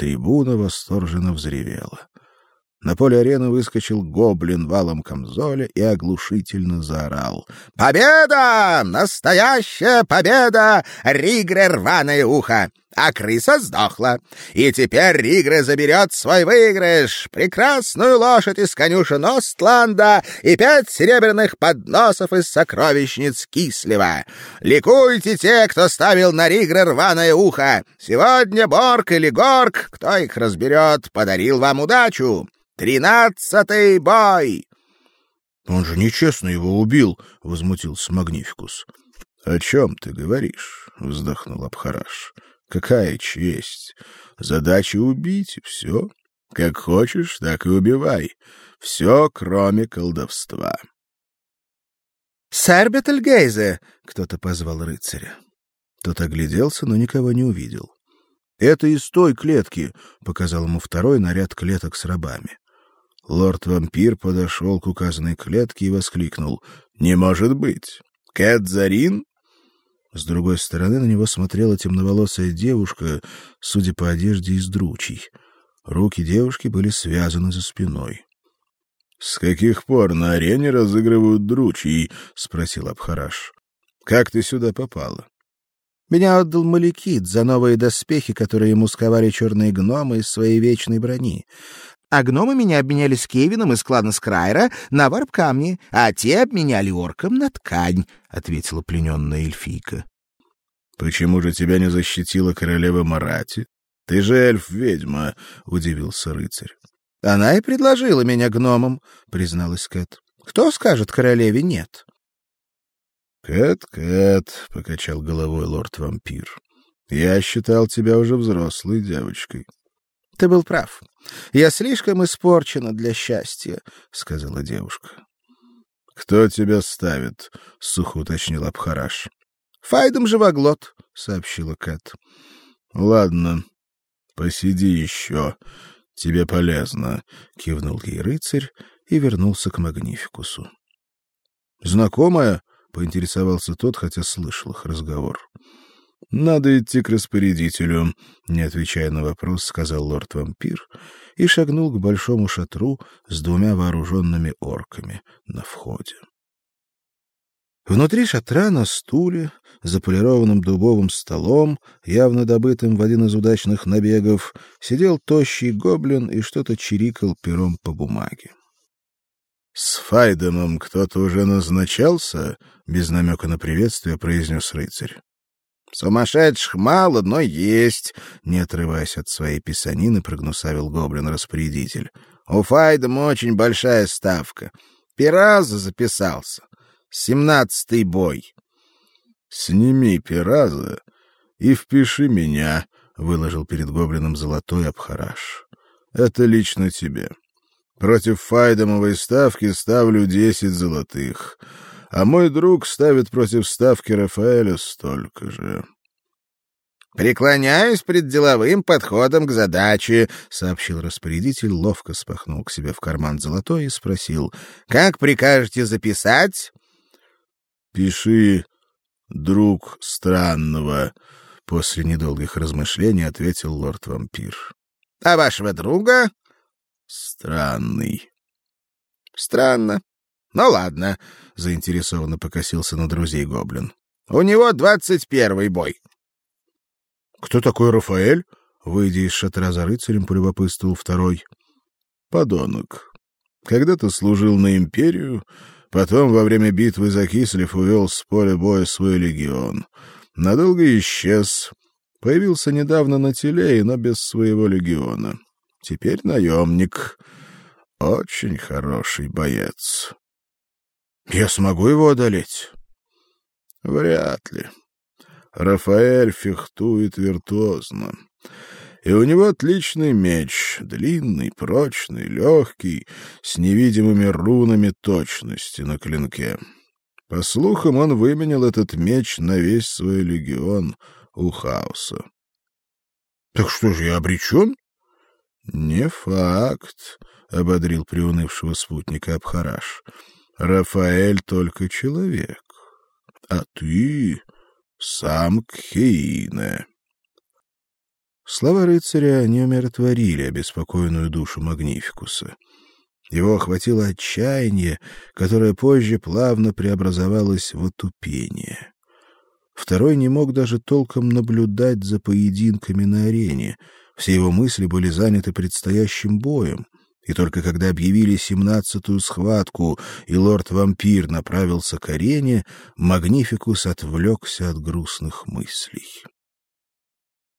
Трибуна восторженно взревела. На поле арены выскочил гоблин валом камзоля и оглушительно заорал. «Победа! Настоящая победа! Ригре рваное ухо! А крыса сдохла. И теперь Ригре заберет свой выигрыш, прекрасную лошадь из конюшен Остланда и пять серебряных подносов из сокровищниц Кислева. Ликуйте те, кто ставил на Ригре рваное ухо! Сегодня Борг или Горг, кто их разберет, подарил вам удачу!» Тринадцатый бой!» «Он же нечестно его убил!» — возмутился Магнификус. «О чем ты говоришь?» — вздохнул Абхараш. «Какая честь! Задача убить, и все. Как хочешь, так и убивай. Все, кроме колдовства». «Сэр Бетельгейзе!» — кто-то позвал рыцаря. Тот огляделся, но никого не увидел. «Это из той клетки», — показал ему второй наряд клеток с рабами. Лорд-вампир подошел к указанной клетке и воскликнул. «Не может быть! Кэт Зарин?» С другой стороны на него смотрела темноволосая девушка, судя по одежде, из дручей. Руки девушки были связаны за спиной. — С каких пор на арене разыгрывают дручий? — спросил Абхараш. — Как ты сюда попала? — Меня отдал Маликит за новые доспехи, которые ему сковали черные гномы из своей вечной брони а гномы меня обменяли с Кевином из клана Скрайра на варп-камни, а те обменяли оркам на ткань, — ответила плененная эльфийка. — Почему же тебя не защитила королева Марати? Ты же эльф-ведьма, — удивился рыцарь. — Она и предложила меня гномам, — призналась Кэт. — Кто скажет королеве нет? — Кэт, Кэт, — покачал головой лорд-вампир, — я считал тебя уже взрослой девочкой. — Ты был прав. Я слишком испорчена для счастья, сказала девушка. Кто тебя ставит? сухо уточнил Абхараш. Файдом живоглот, сообщила Кэт. Ладно, посиди еще. Тебе полезно, кивнул ей рыцарь и вернулся к Магнификусу. Знакомая? поинтересовался тот, хотя слышал их разговор. Надо идти к распорядителю, не отвечая на вопрос, сказал лорд-вампир и шагнул к большому шатру с двумя вооруженными орками на входе. Внутри шатра на стуле, за полированным дубовым столом, явно добытым в один из удачных набегов, сидел тощий гоблин и что-то чирикал пером по бумаге. С Файдемом кто-то уже назначался, без намека на приветствие произнес рыцарь. Сумасшедших мало, но есть, не отрываясь от своей писанины, прогнусавил гоблин-распорядитель. У Файдема очень большая ставка. Пираза записался. Семнадцатый бой. Сними Пираза и впиши меня, выложил перед гоблином золотой обхараш. Это лично тебе. Против Файдомовой ставки ставлю десять золотых а мой друг ставит против ставки Рафаэля столько же. «Преклоняюсь пред деловым подходом к задаче», — сообщил распорядитель, ловко спахнул к себе в карман золотой и спросил. «Как прикажете записать?» «Пиши, друг странного», — после недолгих размышлений ответил лорд-вампир. «А вашего друга?» «Странный». «Странно. Ну ладно, заинтересованно покосился на друзей гоблин. У него двадцать первый бой. Кто такой Рафаэль? Выйдя из шатра за рыцарем, полюбопытствовал второй. Подонок. Когда-то служил на империю, потом во время битвы за Кислев увел с поля боя свой легион. Надолго исчез. Появился недавно на Телее, но без своего легиона. Теперь наемник. Очень хороший боец. Я смогу его одолеть? Вряд ли. Рафаэль фехтует виртуозно. И у него отличный меч, длинный, прочный, легкий, с невидимыми рунами точности на клинке. По слухам, он выменял этот меч на весь свой легион у хаоса. — Так что же, я обречен? — Не факт, — ободрил приунывшего спутника Абхараш. Рафаэль только человек, а ты сам Кхеине. Слова рыцаря не умиротворили обеспокоенную душу Магнификуса. Его охватило отчаяние, которое позже плавно преобразовалось в отупение. Второй не мог даже толком наблюдать за поединками на арене. Все его мысли были заняты предстоящим боем. И только когда объявили семнадцатую схватку, и лорд-вампир направился к арене, Магнификус отвлекся от грустных мыслей.